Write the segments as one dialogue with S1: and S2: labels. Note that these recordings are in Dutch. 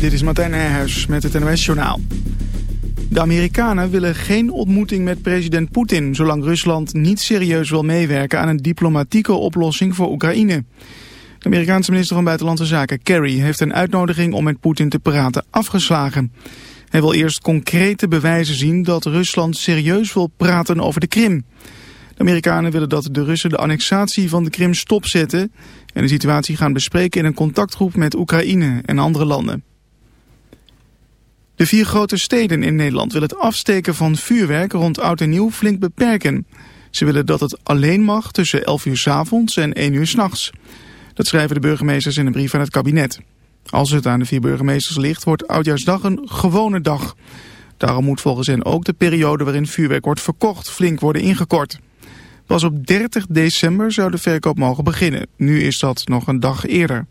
S1: Dit is Martijn Nijhuis met het NOS-journaal. De Amerikanen willen geen ontmoeting met president Poetin... zolang Rusland niet serieus wil meewerken aan een diplomatieke oplossing voor Oekraïne. De Amerikaanse minister van Buitenlandse Zaken, Kerry... heeft een uitnodiging om met Poetin te praten afgeslagen. Hij wil eerst concrete bewijzen zien dat Rusland serieus wil praten over de Krim... De Amerikanen willen dat de Russen de annexatie van de Krim stopzetten en de situatie gaan bespreken in een contactgroep met Oekraïne en andere landen. De vier grote steden in Nederland willen het afsteken van vuurwerk rond oud en nieuw flink beperken. Ze willen dat het alleen mag tussen 11 uur s avonds en 1 uur s nachts. Dat schrijven de burgemeesters in een brief aan het kabinet. Als het aan de vier burgemeesters ligt, wordt Oudjaarsdag een gewone dag. Daarom moet volgens hen ook de periode waarin vuurwerk wordt verkocht flink worden ingekort. Pas op 30 december zou de verkoop mogen beginnen. Nu is dat nog een dag eerder.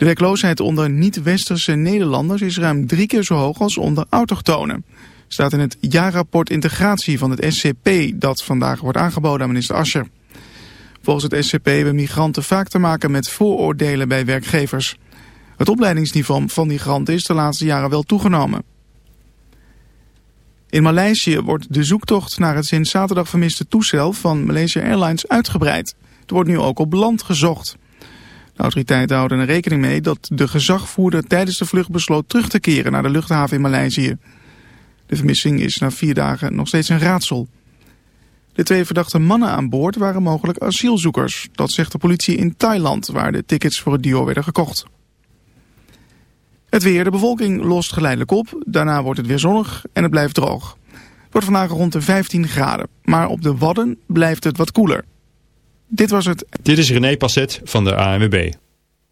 S1: De werkloosheid onder niet-westerse Nederlanders is ruim drie keer zo hoog als onder autochtonen. Staat in het jaarrapport integratie van het SCP dat vandaag wordt aangeboden aan minister Ascher. Volgens het SCP hebben migranten vaak te maken met vooroordelen bij werkgevers. Het opleidingsniveau van migranten is de laatste jaren wel toegenomen. In Maleisië wordt de zoektocht naar het sinds zaterdag vermiste toestel van Malaysia Airlines uitgebreid. Er wordt nu ook op land gezocht. Autoriteiten houden er rekening mee dat de gezagvoerder tijdens de vlucht besloot terug te keren naar de luchthaven in Maleisië. De vermissing is na vier dagen nog steeds een raadsel. De twee verdachte mannen aan boord waren mogelijk asielzoekers. Dat zegt de politie in Thailand, waar de tickets voor het duo werden gekocht. Het weer, de bevolking lost geleidelijk op. Daarna wordt het weer zonnig en het blijft droog. Het wordt vandaag rond de 15 graden. Maar op de Wadden blijft het wat koeler. Dit was het.
S2: Dit is René Passet van de ANWB.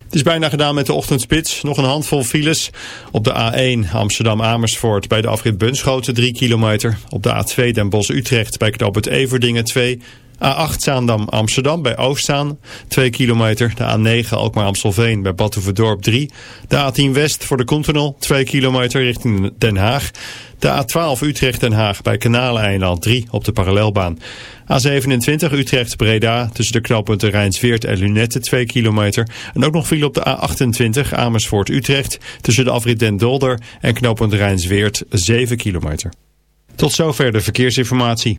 S2: Het is bijna gedaan met de ochtendspits. Nog een handvol files. Op de A1 Amsterdam-Amersfoort bij de afrit Bunschoten 3 kilometer. Op de A2 Den Bosch-Utrecht bij knooppunt Everdingen 2 A8 Zaandam Amsterdam bij Oostzaan 2 kilometer. De A9 Alkmaar Amstelveen bij Badhoevedorp 3. De A10 West voor de Continental 2 kilometer richting Den Haag. De A12 Utrecht Den Haag bij Kanaleiland 3 op de parallelbaan. A27 Utrecht Breda tussen de knooppunten Rijnsweert en Lunette 2 kilometer. En ook nog viel op de A28 Amersfoort Utrecht tussen de afrit Den Dolder en knooppunt Rijnsweert 7 kilometer. Tot zover de verkeersinformatie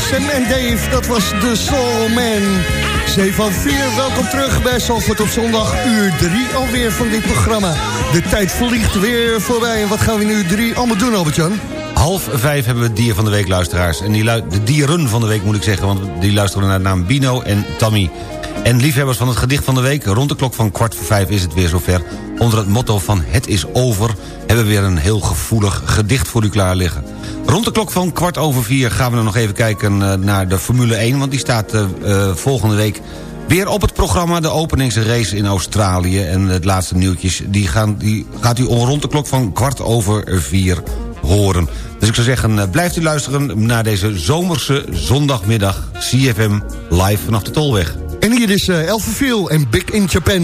S3: Van Sam en Dave. Dat was The Soul Man. 7 van 4, welkom terug bij Salford op zondag, uur 3 alweer van dit programma. De tijd vliegt weer voorbij. En wat gaan we nu uur 3 allemaal doen, Albert-Jan?
S4: Half vijf hebben we dier van de week, luisteraars. En die de dieren van de week moet ik zeggen, want die luisteren naar de naam Bino en Tammy. En liefhebbers van het gedicht van de week, rond de klok van kwart voor vijf is het weer zover. Onder het motto van het is over, hebben we weer een heel gevoelig gedicht voor u klaar liggen. Rond de klok van kwart over vier gaan we dan nog even kijken eh, naar de Formule 1... want die staat uh, volgende week weer op het programma. De openingsrace in Australië en het laatste nieuwtjes... die, gaan, die gaat u rond de klok van kwart over vier horen. Dus ik zou zeggen, blijft u luisteren naar deze zomerse zondagmiddag... CFM live vanaf de Tolweg.
S3: En hier is Elfenviel en Big in Japan.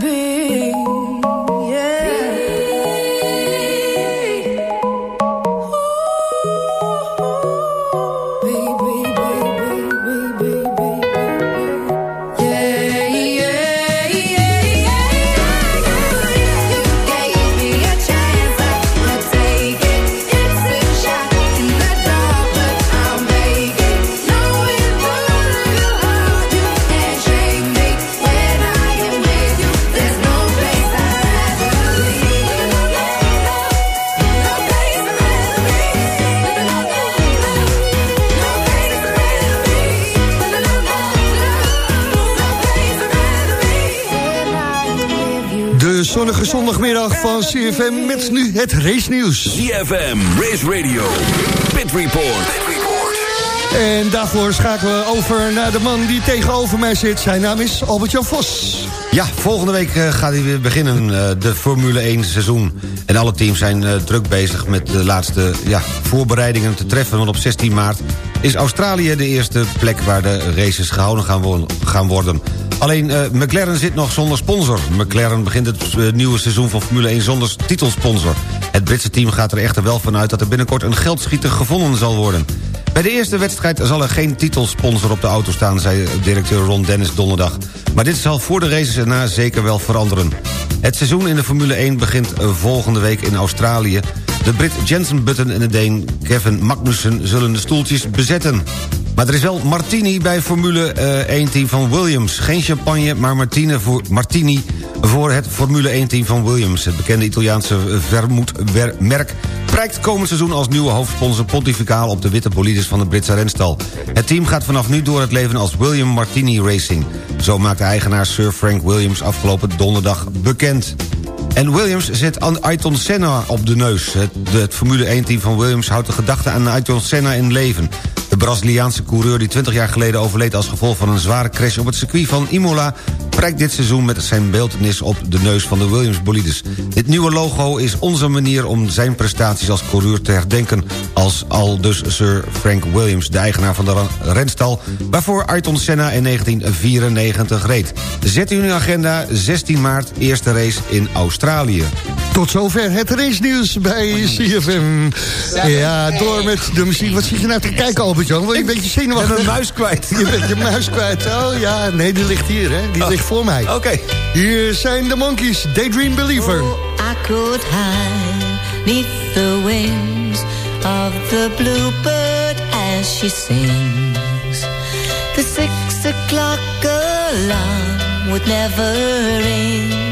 S5: be
S3: zondagmiddag van CFM met nu het race nieuws.
S6: CFM, Race Radio, Pit Report.
S3: En daarvoor schakelen we over naar de man die tegenover mij zit. Zijn naam is Albert-Jan Vos.
S4: Ja, volgende week eh, gaat hij weer beginnen, eh, de Formule 1 seizoen. En alle teams zijn eh, druk bezig met de laatste ja, voorbereidingen te treffen. Want op 16 maart is Australië de eerste plek waar de races gehouden gaan, wo- gaan worden. Alleen eh, McLaren zit nog zonder sponsor. McLaren begint het eh, nieuwe seizoen van Formule 1 zonder titelsponsor. Het Britse team gaat er echter wel vanuit dat er binnenkort een geldschieter gevonden zal worden. Bij de eerste wedstrijd zal er geen titelsponsor op de auto staan... zei directeur Ron Dennis donderdag. Maar dit zal voor de races erna zeker wel veranderen. Het seizoen in de Formule 1 begint eh, volgende week in Australië. De Brit Jensen Button en de Deen Kevin Magnussen zullen de stoeltjes bezetten. Er is wel Martini bij Formule 1-team van Williams. Geen champagne, maar Martine voor, Martini voor het Formule 1-team van Williams. Het bekende Italiaanse vermoedmerk prijkt komend seizoen als nieuwe hoofdsponsor pontificaal op de witte bolides van de Britse renstal. Het team gaat vanaf nu door het leven als William Martini Racing. Zo maakte eigenaar Sir Frank Williams afgelopen donderdag bekend. En Williams zet Ayrton Senna op de neus. Het, de- het Formule 1-team van Williams houdt de gedachte aan Ayrton Senna in leven. De Braziliaanse coureur die 20 jaar geleden overleed... als gevolg van een zware crash op het circuit van Imola... prijkt dit seizoen met zijn beeldenis op de neus van de Williams-bolides. Dit nieuwe logo is onze manier om zijn prestaties als coureur te herdenken... als al dus Sir Frank Williams, de eigenaar van de ren- renstal... waarvoor Ayrton Senna in 1994 reed. Zet u in uw agenda 16 maart, eerste race in Australië.
S3: Tot zover het race nieuws bij CFM. Ja, door met de muziek. Wat zit je nou te kijken, Albert-Jan? Word je een beetje zenuwachtig?
S4: Ik ben mijn muis kwijt.
S3: Je bent je muis kwijt. Oh ja, nee, die ligt hier, hè. Die ligt voor mij.
S4: Oké.
S3: Hier zijn de Monkeys, Daydream Believer.
S7: I could hide neath the wings of the bluebird as she sings. The six o'clock alarm would never ring.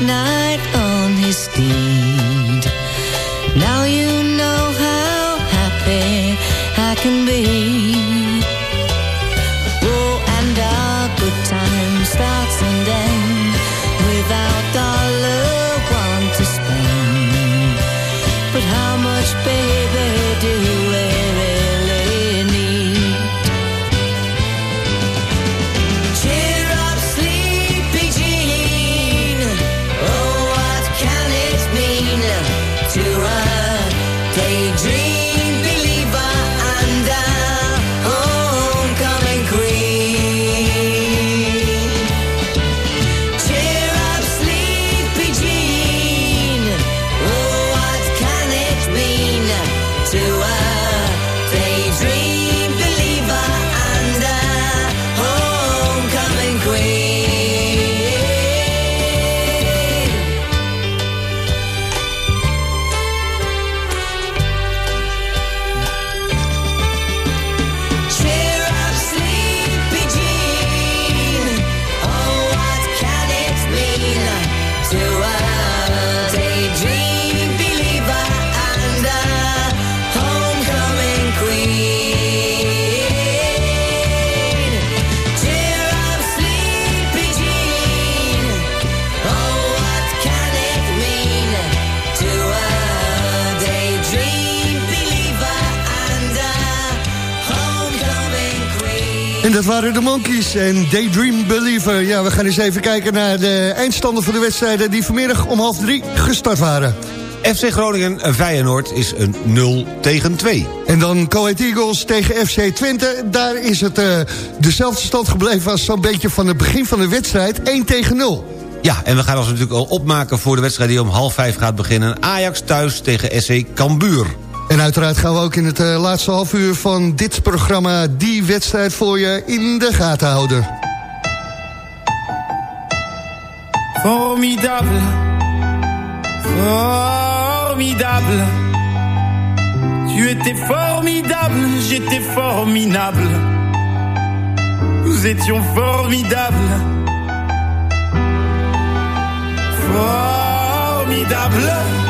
S7: Knight on his steed. Now you know how happy I can be.
S3: En dat waren de Monkeys en Daydream Believer. Ja, we gaan eens even kijken naar de eindstanden van de wedstrijden... die vanmiddag om half drie gestart waren.
S4: FC Groningen eh, Feyenoord is een 0 tegen 2.
S3: En dan Coet Eagles tegen FC Twente. Daar is het eh, dezelfde stand gebleven als zo'n beetje van het begin van de wedstrijd. 1 tegen 0.
S4: Ja, en we gaan ons natuurlijk al opmaken voor de wedstrijd die om half vijf gaat beginnen. Ajax thuis tegen SC Cambuur.
S3: En uiteraard gaan we ook in het eh, laatste half uur van dit programma... die wedstrijd voor je in de gaten houden.
S8: Formidable, formidable. Tu étais formidable, j'étais formidable. Nous étions formidables. Formidable.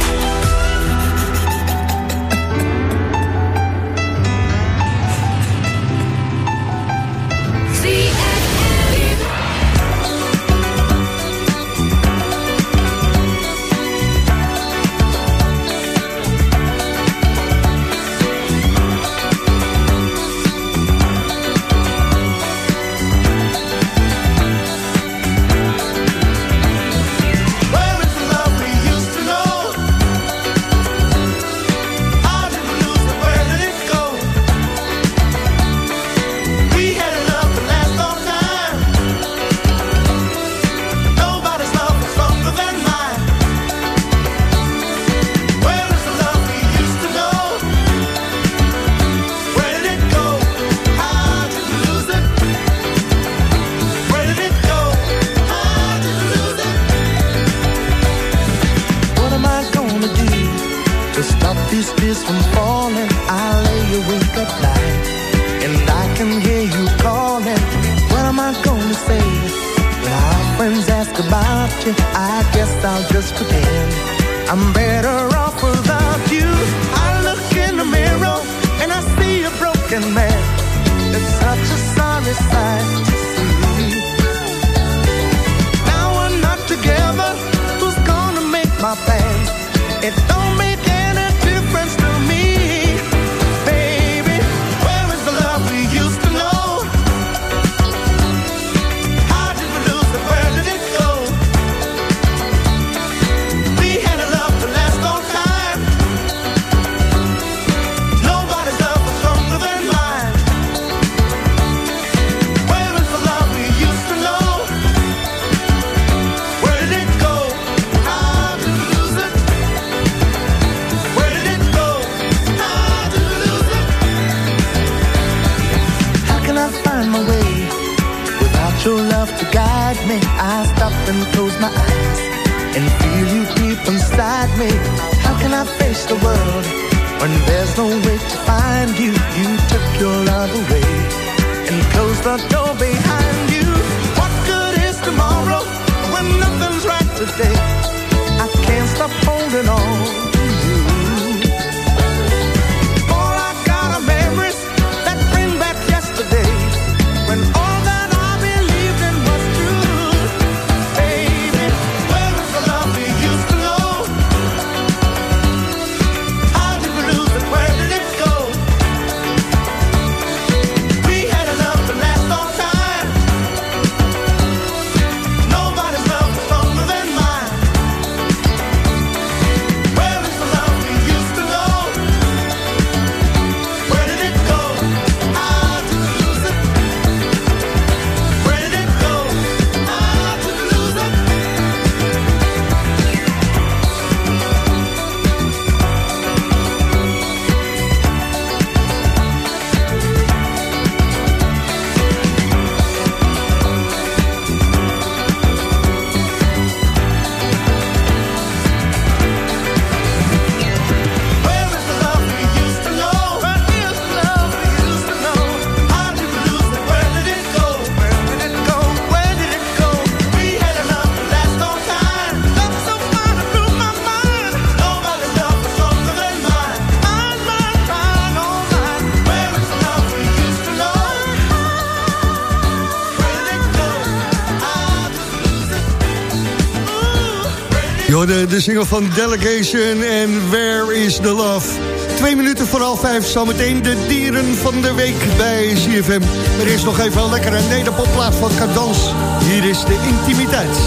S3: De single van Delegation en Where is the Love? Twee minuten voor half vijf, zometeen de dieren van de week bij CFM. Er is nog even een lekkere nederpopplaat van Cadans. Hier is de intimiteit.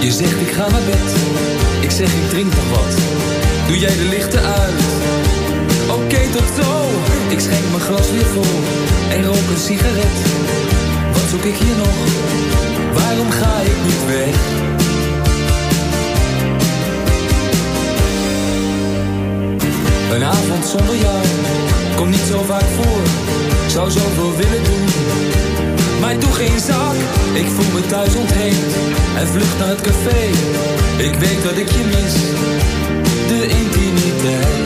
S9: Je zegt ik ga naar bed, ik zeg ik drink nog wat. Doe jij de lichten uit? Zo. Ik schenk mijn glas weer vol en rook een sigaret. Wat zoek ik hier nog? Waarom ga ik niet weg? Een avond zonder jou komt niet zo vaak voor. Zou zoveel willen doen, maar doe geen zak. Ik voel me thuis ontheemd en vlucht naar het café. Ik weet dat ik je mis, de intimiteit.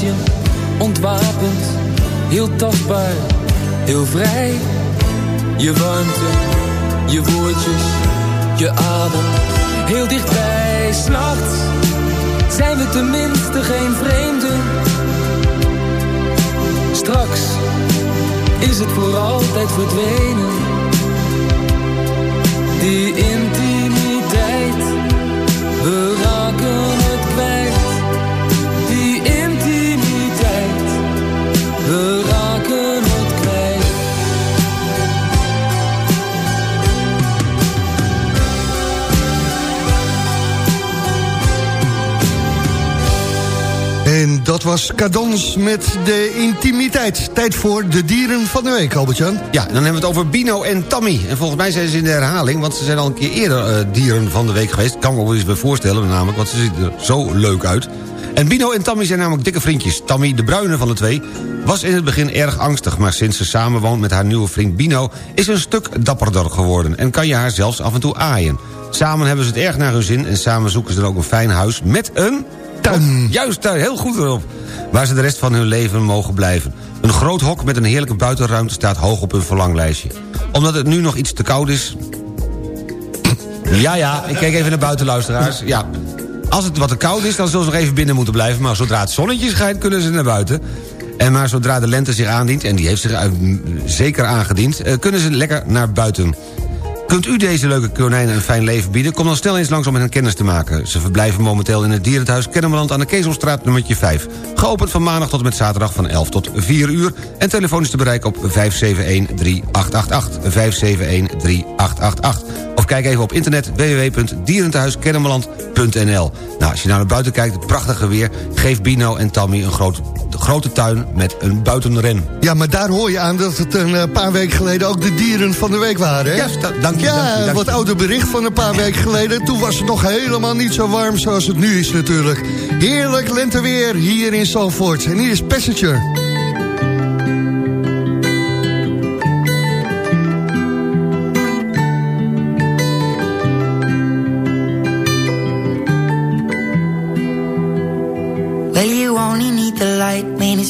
S9: Je, ontwapend, heel tastbaar, heel vrij. Je warmte, je woordjes, je adem, heel dichtbij. S'nachts zijn we tenminste geen vreemden. Straks is het voor altijd verdwenen. Die intimiteit,
S3: dat was Cadans met de intimiteit. Tijd voor de dieren van de week, Albert-Jan.
S4: Ja, dan hebben we het over Bino en Tammy. En volgens mij zijn ze in de herhaling, want ze zijn al een keer eerder eh, dieren van de week geweest. Kan me wel eens bij voorstellen namelijk, want ze zien er zo leuk uit. En Bino en Tammy zijn namelijk dikke vriendjes. Tammy, de bruine van de twee, was in het begin erg angstig... maar sinds ze samenwoont met haar nieuwe vriend Bino... is ze een stuk dapperder geworden en kan je haar zelfs af en toe aaien. Samen hebben ze het erg naar hun zin en samen zoeken ze dan ook een fijn huis met een... Tuin. Juist, tuin, heel goed erop. Waar ze de rest van hun leven mogen blijven. Een groot hok met een heerlijke buitenruimte staat hoog op hun verlanglijstje. Omdat het nu nog iets te koud is... Ja, ja, ik kijk even naar buitenluisteraars. Ja, als het wat te koud is, dan zullen ze nog even binnen moeten blijven. Maar zodra het zonnetje schijnt, kunnen ze naar buiten. En maar zodra de lente zich aandient, en die heeft zich zeker aangediend... eh, kunnen ze lekker naar buiten. Kunt u deze leuke konijnen een fijn leven bieden? Kom dan snel eens langs om met hen kennis te maken. Ze verblijven momenteel in het dierenthuis Kennemerland aan de Kezelstraat nummertje 5. Geopend van maandag tot en met zaterdag van 11 tot 4 uur. En telefonisch te bereiken op 571-3888. 571-3888. Of kijk even op internet www.dierentehuiskennemerland.nl Nou, als je nou naar buiten kijkt, het prachtige weer... geef Bino en Tammy een groot, grote tuin met een buitenren.
S3: Ja, maar daar hoor je aan dat het een eh, paar weken geleden ook de dieren van de week waren. Hè?
S4: Ja, dank je,
S3: Ja,
S4: dank je, dank
S3: wat
S4: je.
S3: ouder bericht van een paar weken geleden. Toen was het nog helemaal niet zo warm zoals het nu is natuurlijk. Heerlijk lenteweer hier in Zalvoort. En hier is Passenger.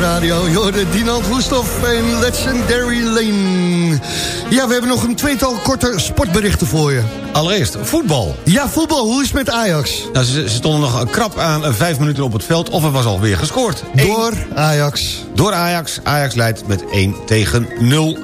S7: De radio. Jorde Dinant Woesthoff en Legendary Lane. Ja, we hebben nog een tweetal korte sportberichten voor je.
S4: Allereerst, voetbal.
S7: Ja, voetbal. Hoe is het met Ajax?
S4: Nou, ze, ze stonden nog een krap aan eh, vijf minuten op het veld... of er was alweer gescoord.
S7: Door Ajax.
S4: Door Ajax. Ajax leidt met 1 tegen 0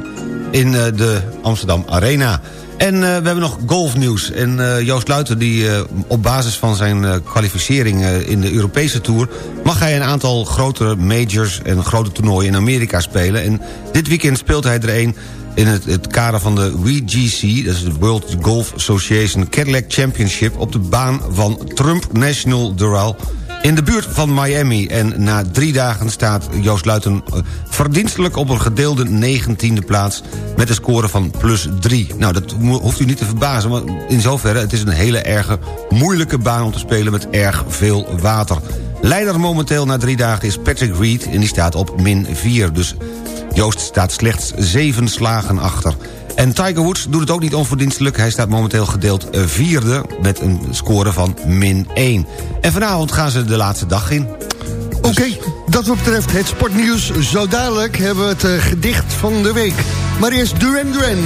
S4: in eh, de Amsterdam Arena. En eh, we hebben nog golfnieuws. En eh, Joost Luiten, die eh, op basis van zijn kwalificering in de Europese Tour... mag hij een aantal grotere majors en grote toernooien in Amerika spelen. En dit weekend speelt hij er een in het, het kader van de WGC... dat is de World Golf Association Cadillac Championship... op de baan van Trump National Doral in de buurt van Miami. En na drie dagen staat Joost Luiten eh, verdienstelijk op een gedeelde 19e plaats... met een score van plus 3. Nou, dat hoeft u niet te verbazen, want in zoverre... het is een hele erge moeilijke baan om te spelen met erg veel water. Leider momenteel na drie dagen is Patrick Reed en die staat op min 4. Dus Joost staat slechts zeven slagen achter. En Tiger Woods doet het ook niet onverdienstelijk. Hij staat momenteel gedeeld eh, vierde met een score van min 1. En vanavond gaan ze de laatste dag in.
S7: Oké, dat wat betreft het sportnieuws. Zo dadelijk hebben we het eh, gedicht van de week. Maar eerst Duran Duran.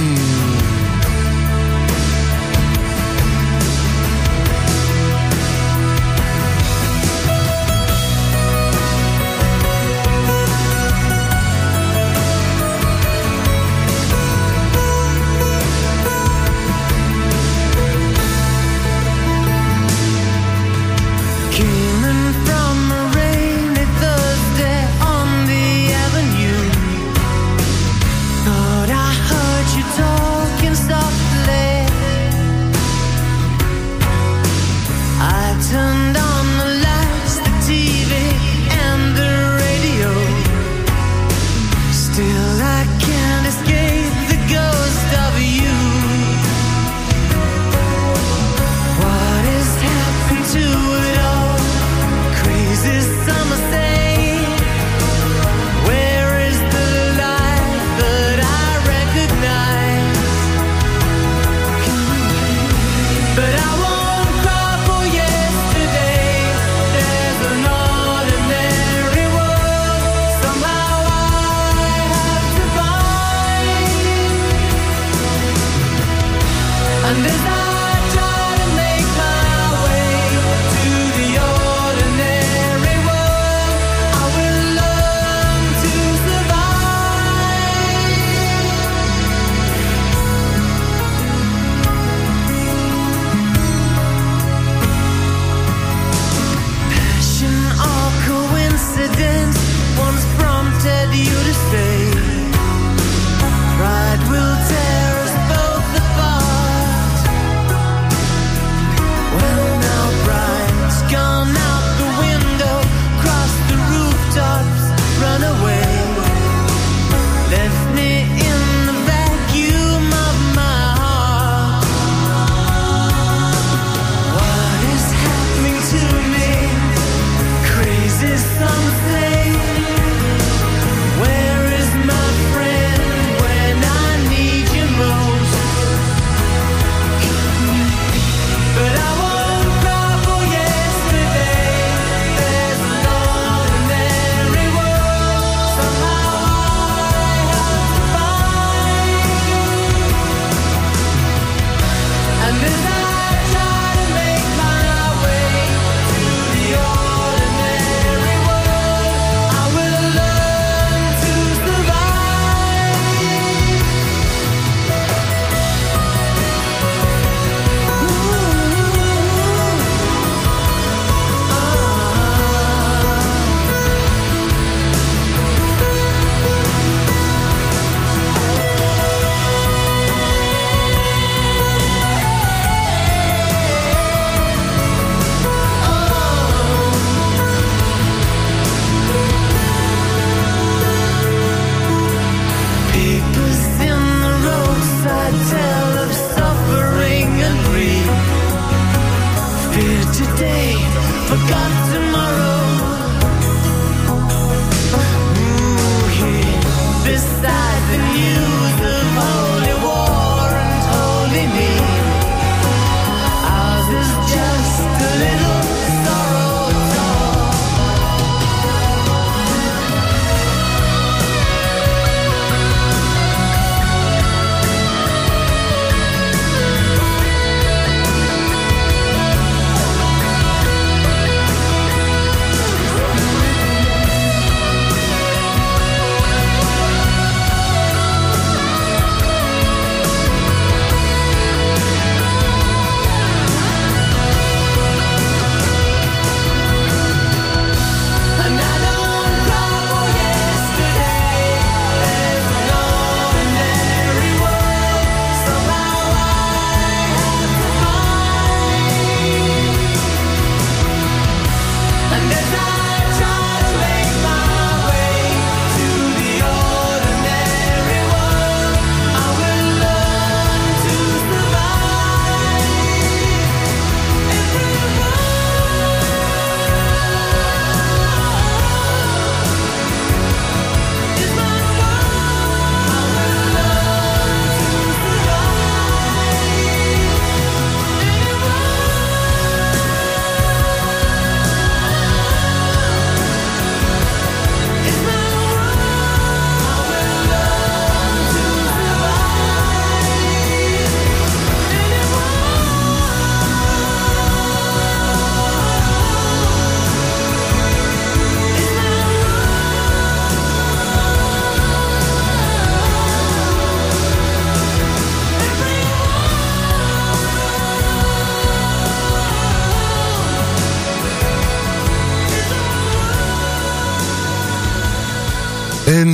S10: accident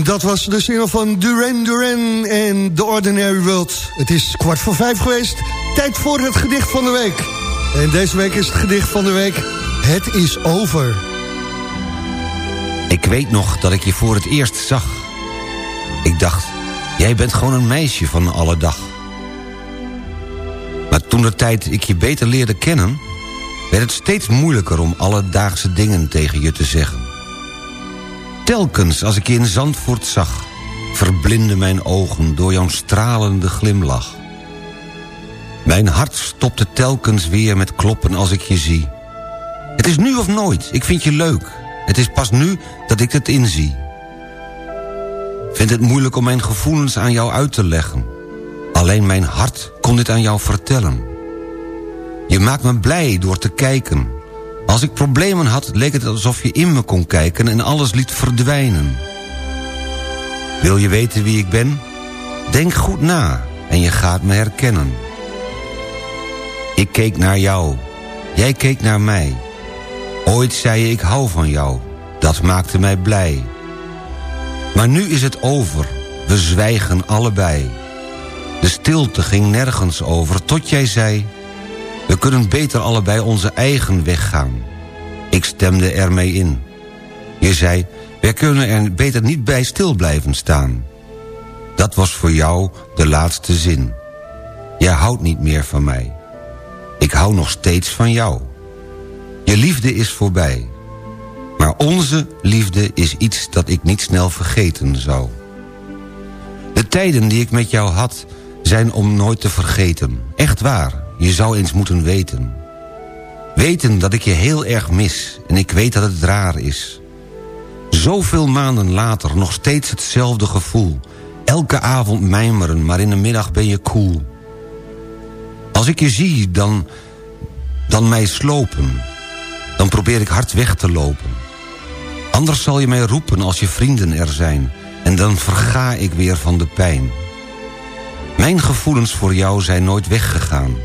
S3: dat was de single van Duran Duran en The Ordinary World. Het is kwart voor vijf geweest. Tijd voor het gedicht van de week. En deze week is het gedicht van de week... Het is over.
S4: Ik weet nog dat ik je voor het eerst zag. Ik dacht, jij bent gewoon een meisje van alle dag. Maar toen de tijd ik je beter leerde kennen... werd het steeds moeilijker om alledaagse dingen tegen je te zeggen. Telkens als ik je in Zandvoort zag... verblindden mijn ogen door jouw stralende glimlach. Mijn hart stopte telkens weer met kloppen als ik je zie. Het is nu of nooit, ik vind je leuk. Het is pas nu dat ik het inzie. Vind het moeilijk om mijn gevoelens aan jou uit te leggen. Alleen mijn hart kon dit aan jou vertellen. Je maakt me blij door te kijken. Als ik problemen had, leek het alsof je in me kon kijken... en alles liet verdwijnen. Wil je weten wie ik ben? Denk goed na en je gaat me herkennen. Ik keek naar jou. Jij keek naar mij. Ooit zei je ik hou van jou. Dat maakte mij blij. Maar nu is het over. We zwijgen allebei. De stilte ging nergens over tot jij zei... We kunnen beter allebei onze eigen weg gaan. Ik stemde ermee in. Je zei, wij kunnen er beter niet bij stil blijven staan. Dat was voor jou de laatste zin. Jij houdt niet meer van mij. Ik hou nog steeds van jou. Je liefde is voorbij. Maar onze liefde is iets dat ik niet snel vergeten zou. De tijden die ik met jou had, zijn om nooit te vergeten. Echt waar, je zou eens moeten weten. Weten dat ik je heel erg mis en ik weet dat het raar is. Zoveel maanden later nog steeds hetzelfde gevoel. Elke avond mijmeren, maar in de middag ben je cool. Als ik je zie, dan, dan mij slopen. Dan probeer ik hard weg te lopen. Anders zal je mij roepen als je vrienden er zijn. En dan verga ik weer van de pijn. Mijn gevoelens voor jou zijn nooit weggegaan.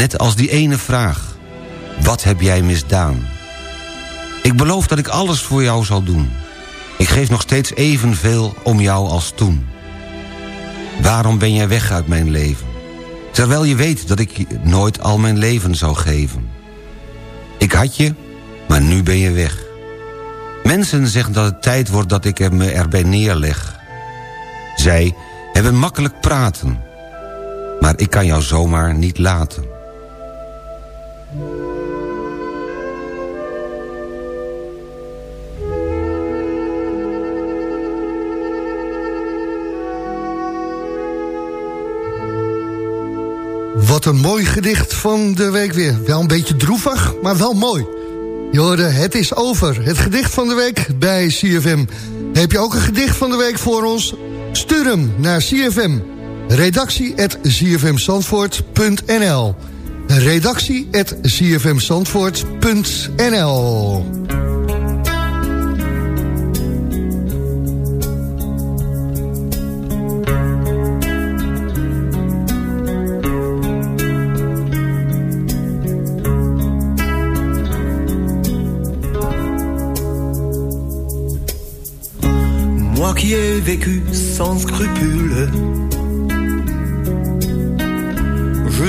S4: Net als die ene vraag. Wat heb jij misdaan? Ik beloof dat ik alles voor jou zal doen. Ik geef nog steeds evenveel om jou als toen. Waarom ben jij weg uit mijn leven? Terwijl je weet dat ik nooit al mijn leven zou geven. Ik had je, maar nu ben je weg. Mensen zeggen dat het tijd wordt dat ik me erbij neerleg. Zij hebben makkelijk praten. Maar ik kan jou zomaar niet laten.
S3: Wat een mooi gedicht van de week weer. Wel een beetje droevig, maar wel mooi. Je hoorde, het is over. Het gedicht van de week bij CFM. Heb je ook een gedicht van de week voor ons? Stuur hem naar CFM. Redactie at Redactie at cfmzandvoort.nl
S11: Moi qui ai vécu sans scrupule,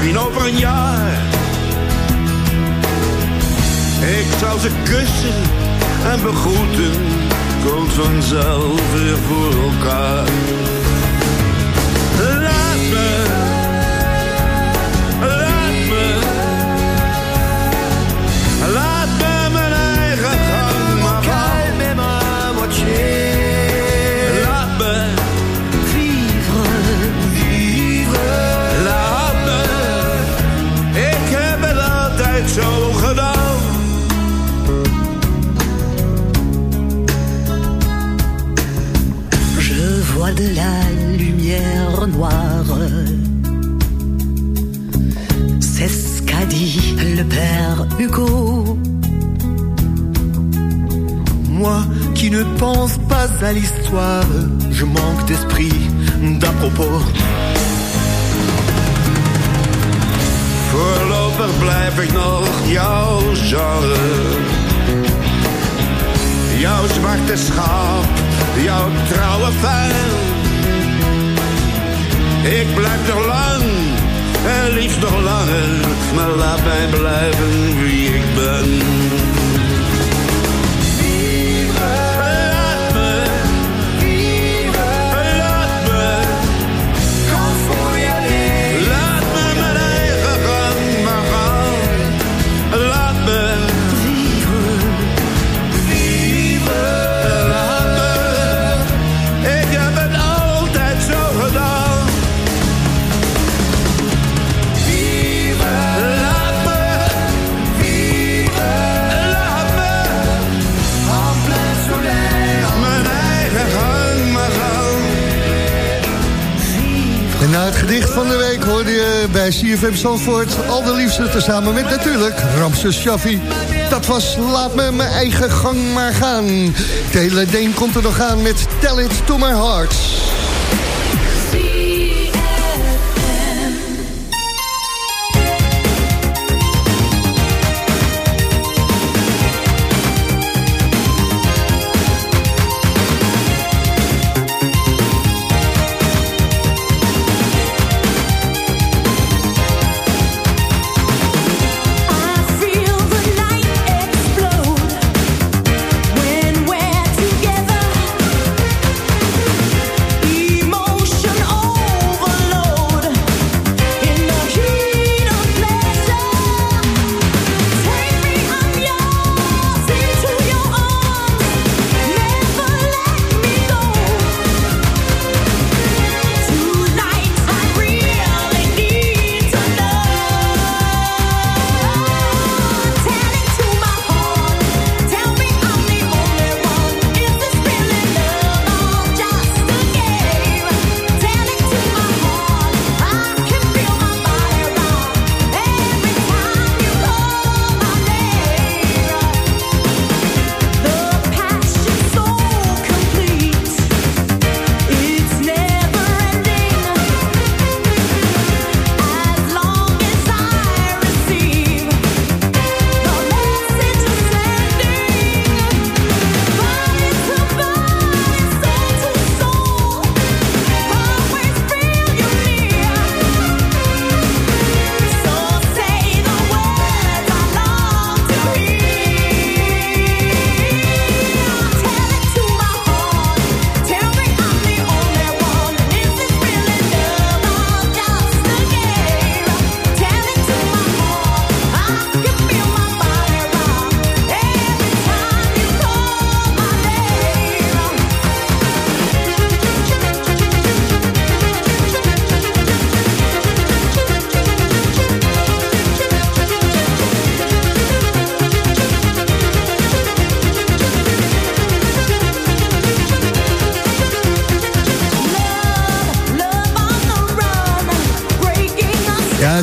S8: in over een jaar. Ik zou ze kussen en begroeten, komt vanzelf weer voor elkaar.
S12: Zandvoort. Al de liefste tezamen met natuurlijk Ramses Shaffi. Dat was Laat me mijn eigen gang maar gaan. Het hele komt er nog aan met Tell It To My Heart.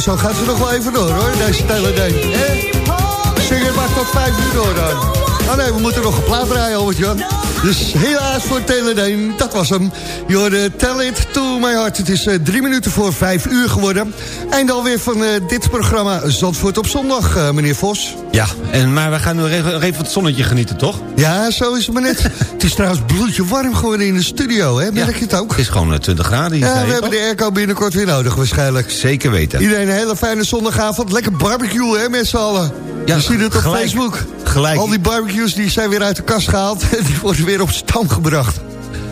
S12: Dan gaat ze nog wel even door hoor, deze Tyler Dane.
S3: Zing het maar tot vijf uur door dan. Oh nee, we moeten nog een plaat draaien, Albert-Jan. Dus helaas voor Teledeen, dat was hem. Je hoorde Tell It To My Heart. Het is eh, drie minuten voor vijf uur geworden. Einde alweer van eh, dit programma Zandvoort op zondag, eh, meneer Vos.
S4: Ja, en, maar we gaan nu even, het zonnetje genieten, toch?
S3: Ja, zo is het maar net. het is trouwens bloedje warm geworden in de studio, hè? Merk je het ook?
S4: Het is gewoon eh, 20 graden hier.
S3: Ja, we hebben
S4: toch?
S3: de airco binnenkort weer nodig waarschijnlijk.
S4: Zeker weten.
S3: Iedereen een hele fijne zondagavond. Lekker barbecue, hè, met z'n allen.
S4: Ja,
S3: Je ziet het op
S4: gelijk.
S3: Facebook.
S4: Gelijk.
S3: Al die barbecues die zijn weer uit de kast gehaald. en Die worden weer op stand gebracht.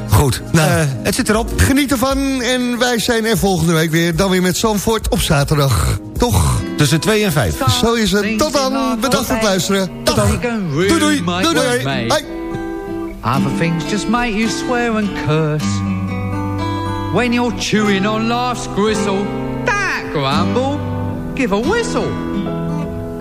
S4: Goed,
S3: Nou,
S4: Eh, het zit erop.
S3: Geniet ervan en wij zijn er volgende week weer. Dan weer met Zandvoort op zaterdag. Toch?
S4: Tussen 2 en 5.
S3: Zo is het. Tot dan. Bedankt voor het luisteren. Tot dan. Doei doei. Doei doei. Hoi.
S13: Other things just make you swear and curse. When you're chewing on life's gristle, that grumble, give a whistle.